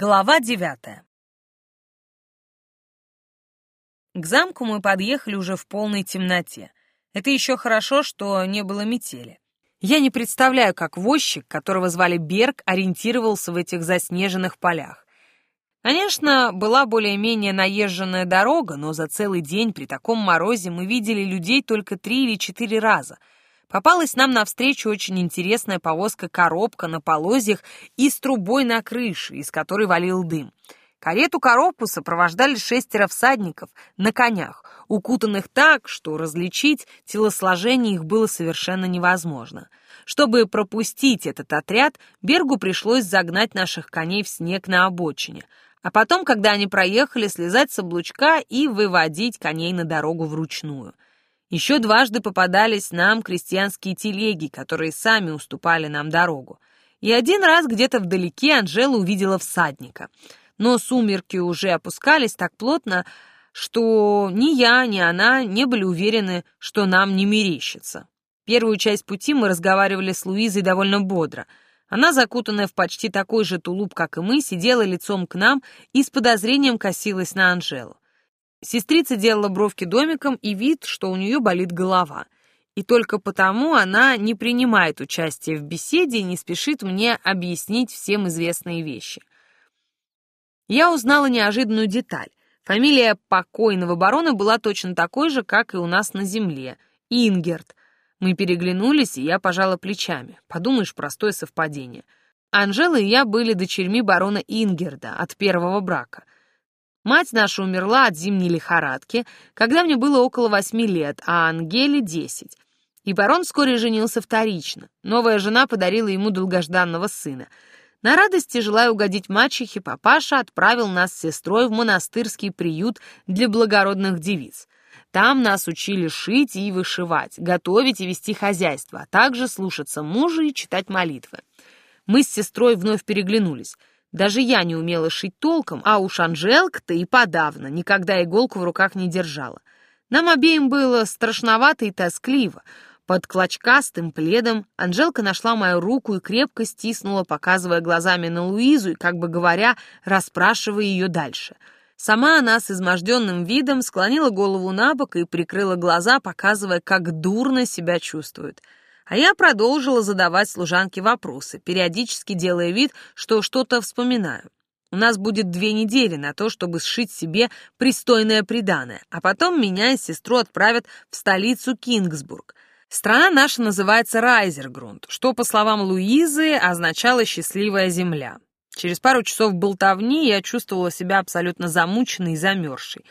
Глава девятая. К замку мы подъехали уже в полной темноте. Это еще хорошо, что не было метели. Я не представляю, как возчик, которого звали Берг, ориентировался в этих заснеженных полях. Конечно, была более-менее наезженная дорога, но за целый день при таком морозе мы видели людей только три или четыре раза — Попалась нам навстречу очень интересная повозка-коробка на полозьях и с трубой на крыше, из которой валил дым. Карету-коробку сопровождали шестеро всадников на конях, укутанных так, что различить телосложение их было совершенно невозможно. Чтобы пропустить этот отряд, Бергу пришлось загнать наших коней в снег на обочине, а потом, когда они проехали, слезать с облучка и выводить коней на дорогу вручную — еще дважды попадались нам крестьянские телеги, которые сами уступали нам дорогу. И один раз где-то вдалеке Анжела увидела всадника. Но сумерки уже опускались так плотно, что ни я, ни она не были уверены, что нам не мерещится. Первую часть пути мы разговаривали с Луизой довольно бодро. Она, закутанная в почти такой же тулуп, как и мы, сидела лицом к нам и с подозрением косилась на Анжелу. Сестрица делала бровки домиком и вид, что у нее болит голова. И только потому она не принимает участие в беседе и не спешит мне объяснить всем известные вещи. Я узнала неожиданную деталь. Фамилия покойного барона была точно такой же, как и у нас на земле — Ингерт. Мы переглянулись, и я пожала плечами. Подумаешь, простое совпадение. Анжела и я были дочерьми барона Ингерда от первого брака — Мать наша умерла от зимней лихорадки, когда мне было около восьми лет, а Ангеле — десять. И барон вскоре женился вторично. Новая жена подарила ему долгожданного сына. На радости, желая угодить мачехе, папаша отправил нас с сестрой в монастырский приют для благородных девиц. Там нас учили шить и вышивать, готовить и вести хозяйство, а также слушаться мужа и читать молитвы. Мы с сестрой вновь переглянулись — даже я не умела шить толком, а уж Анжелка-то и подавно, никогда иголку в руках не держала. Нам обеим было страшновато и тоскливо. Под клочкастым пледом Анжелка нашла мою руку и крепко стиснула, показывая глазами на Луизу и, как бы говоря, расспрашивая ее дальше. Сама она с изможденным видом склонила голову на бок и прикрыла глаза, показывая, как дурно себя чувствует — а я продолжила задавать служанке вопросы, периодически делая вид, что что-то вспоминаю. У нас будет две недели на то, чтобы сшить себе пристойное приданое, а потом меня и сестру отправят в столицу Кингсбург. Страна наша называется Райзергрунд, что, по словам Луизы, означало «счастливая земля». Через пару часов болтовни я чувствовала себя абсолютно замученной и замерзшей.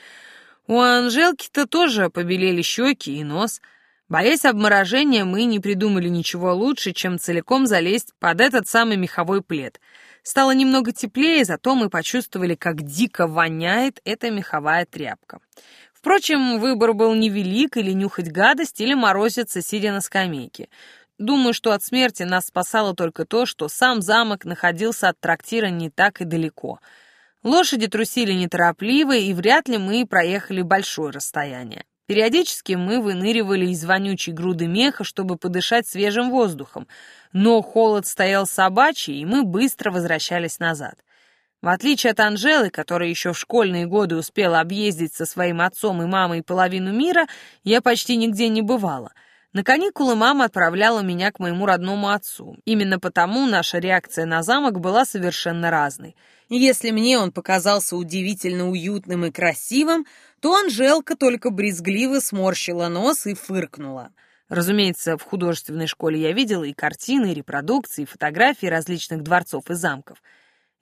У Анжелки-то тоже побелели щеки и нос — Боясь обморожения, мы не придумали ничего лучше, чем целиком залезть под этот самый меховой плед. Стало немного теплее, зато мы почувствовали, как дико воняет эта меховая тряпка. Впрочем, выбор был невелик или нюхать гадость, или морозиться, сидя на скамейке. Думаю, что от смерти нас спасало только то, что сам замок находился от трактира не так и далеко. Лошади трусили неторопливо, и вряд ли мы проехали большое расстояние. Периодически мы выныривали из вонючей груды меха, чтобы подышать свежим воздухом, но холод стоял собачий, и мы быстро возвращались назад. В отличие от Анжелы, которая еще в школьные годы успела объездить со своим отцом и мамой половину мира, я почти нигде не бывала — на каникулы мама отправляла меня к моему родному отцу. Именно потому наша реакция на замок была совершенно разной. если мне он показался удивительно уютным и красивым, то Анжелка только брезгливо сморщила нос и фыркнула. Разумеется, в художественной школе я видела и картины, и репродукции, и фотографии различных дворцов и замков —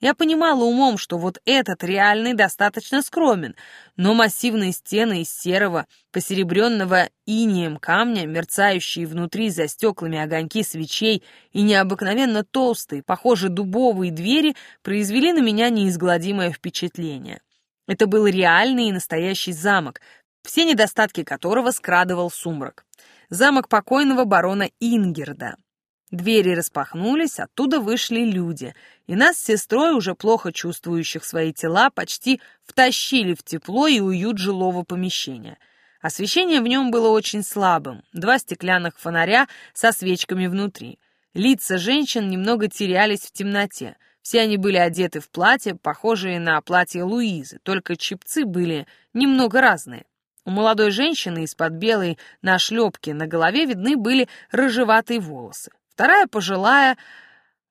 я понимала умом, что вот этот реальный достаточно скромен, но массивные стены из серого, посеребренного инием камня, мерцающие внутри за стеклами огоньки свечей и необыкновенно толстые, похоже, дубовые двери произвели на меня неизгладимое впечатление. Это был реальный и настоящий замок, все недостатки которого скрадывал сумрак. Замок покойного барона Ингерда. Двери распахнулись, оттуда вышли люди, и нас с сестрой, уже плохо чувствующих свои тела, почти втащили в тепло и уют жилого помещения. Освещение в нем было очень слабым, два стеклянных фонаря со свечками внутри. Лица женщин немного терялись в темноте. Все они были одеты в платья, похожие на платье Луизы, только чипцы были немного разные. У молодой женщины из-под белой нашлепки на голове видны были рыжеватые волосы. Вторая, пожилая,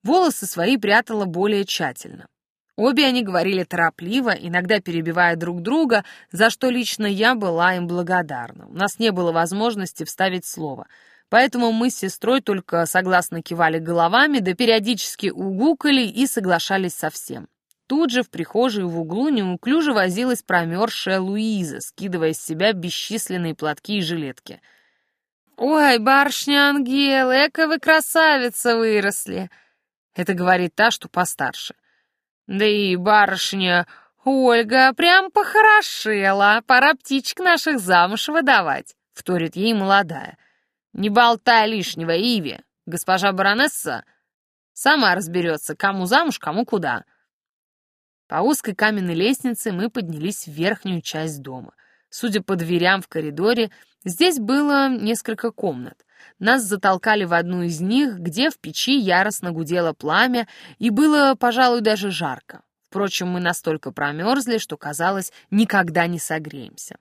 волосы свои прятала более тщательно. Обе они говорили торопливо, иногда перебивая друг друга, за что лично я была им благодарна. У нас не было возможности вставить слово, поэтому мы с сестрой только согласно кивали головами, да периодически угукали и соглашались со всем. Тут же в прихожей в углу неуклюже возилась промерзшая Луиза, скидывая с себя бесчисленные платки и жилетки. «Ой, барышня Ангел, эка вы красавица выросли!» Это говорит та, что постарше. Да и барышня Ольга прям похорошела, пора птичек наших замуж выдавать, вторит ей молодая. Не болтай лишнего, Иви, госпожа баронесса сама разберется, кому замуж, кому куда. По узкой каменной лестнице мы поднялись в верхнюю часть дома. Судя по дверям в коридоре, здесь было несколько комнат. Нас затолкали в одну из них, где в печи яростно гудело пламя, и было, пожалуй, даже жарко. Впрочем, мы настолько промерзли, что, казалось, никогда не согреемся.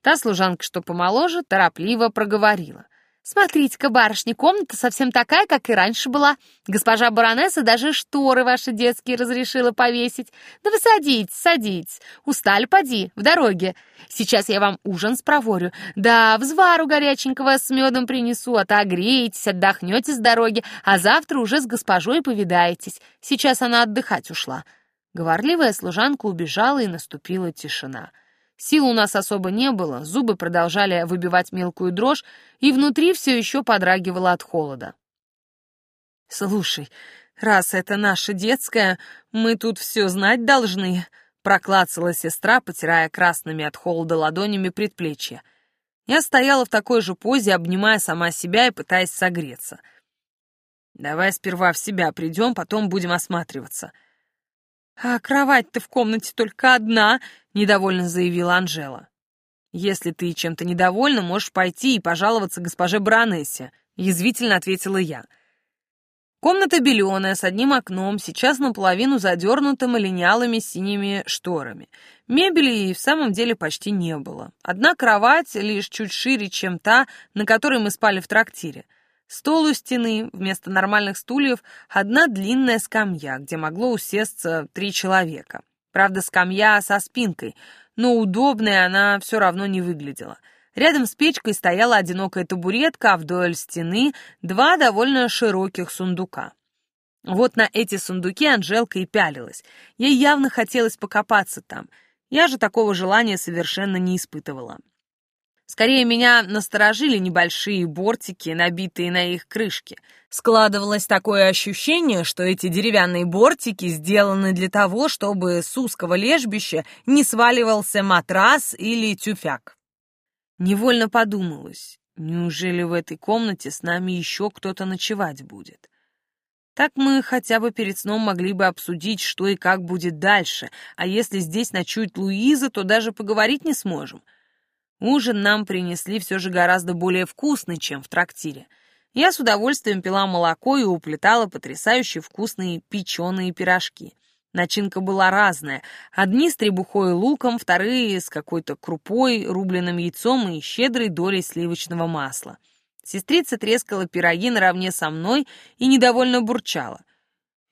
Та служанка, что помоложе, торопливо проговорила. «Смотрите-ка, барышня, комната совсем такая, как и раньше была. Госпожа баронесса даже шторы ваши детские разрешила повесить. Да вы садитесь, садитесь. Устали, поди, в дороге. Сейчас я вам ужин спроворю. Да, взвару горяченького с медом принесу, отогреетесь, отдохнете с дороги, а завтра уже с госпожой повидаетесь. Сейчас она отдыхать ушла». Говорливая служанка убежала, и наступила тишина. Сил у нас особо не было, зубы продолжали выбивать мелкую дрожь, и внутри все еще подрагивало от холода. «Слушай, раз это наша детская, мы тут все знать должны», — проклацала сестра, потирая красными от холода ладонями предплечья. Я стояла в такой же позе, обнимая сама себя и пытаясь согреться. «Давай сперва в себя придем, потом будем осматриваться», — «А кровать-то в комнате только одна», — недовольно заявила Анжела. «Если ты чем-то недовольна, можешь пойти и пожаловаться госпоже Бранессе», — язвительно ответила я. Комната беленая, с одним окном, сейчас наполовину задернутым линялыми синими шторами. Мебели и в самом деле почти не было. Одна кровать лишь чуть шире, чем та, на которой мы спали в трактире. Стол у стены, вместо нормальных стульев одна длинная скамья, где могло усесться три человека. Правда, скамья со спинкой, но удобной она все равно не выглядела. Рядом с печкой стояла одинокая табуретка, а вдоль стены два довольно широких сундука. Вот на эти сундуки Анжелка и пялилась. Ей явно хотелось покопаться там. Я же такого желания совершенно не испытывала. Скорее, меня насторожили небольшие бортики, набитые на их крышке. Складывалось такое ощущение, что эти деревянные бортики сделаны для того, чтобы с узкого лежбища не сваливался матрас или тюфяк. Невольно подумалось, неужели в этой комнате с нами еще кто-то ночевать будет? Так мы хотя бы перед сном могли бы обсудить, что и как будет дальше, а если здесь ночует Луиза, то даже поговорить не сможем — Ужин нам принесли все же гораздо более вкусный, чем в трактире. Я с удовольствием пила молоко и уплетала потрясающе вкусные печеные пирожки. Начинка была разная. Одни с требухой и луком, вторые с какой-то крупой, рубленым яйцом и щедрой долей сливочного масла. Сестрица трескала пироги наравне со мной и недовольно бурчала.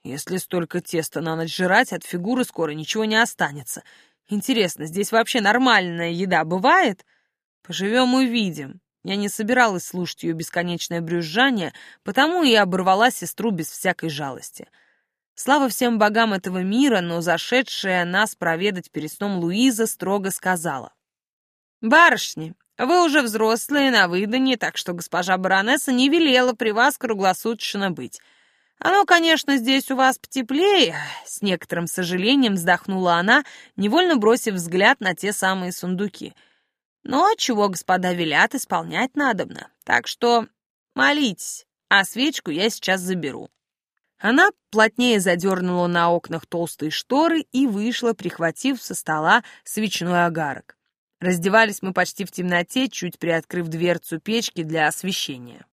«Если столько теста на ночь жрать, от фигуры скоро ничего не останется. Интересно, здесь вообще нормальная еда бывает?» Поживем — увидим. Я не собиралась слушать ее бесконечное брюзжание, потому и оборвала сестру без всякой жалости. Слава всем богам этого мира, но зашедшая нас проведать перед сном Луиза строго сказала. «Барышни, вы уже взрослые на выданье, так что госпожа баронесса не велела при вас круглосуточно быть. Оно, конечно, здесь у вас потеплее», — с некоторым сожалением вздохнула она, невольно бросив взгляд на те самые сундуки — но чего господа велят, исполнять надобно. Так что молитесь, а свечку я сейчас заберу». Она плотнее задернула на окнах толстые шторы и вышла, прихватив со стола свечной огарок. Раздевались мы почти в темноте, чуть приоткрыв дверцу печки для освещения.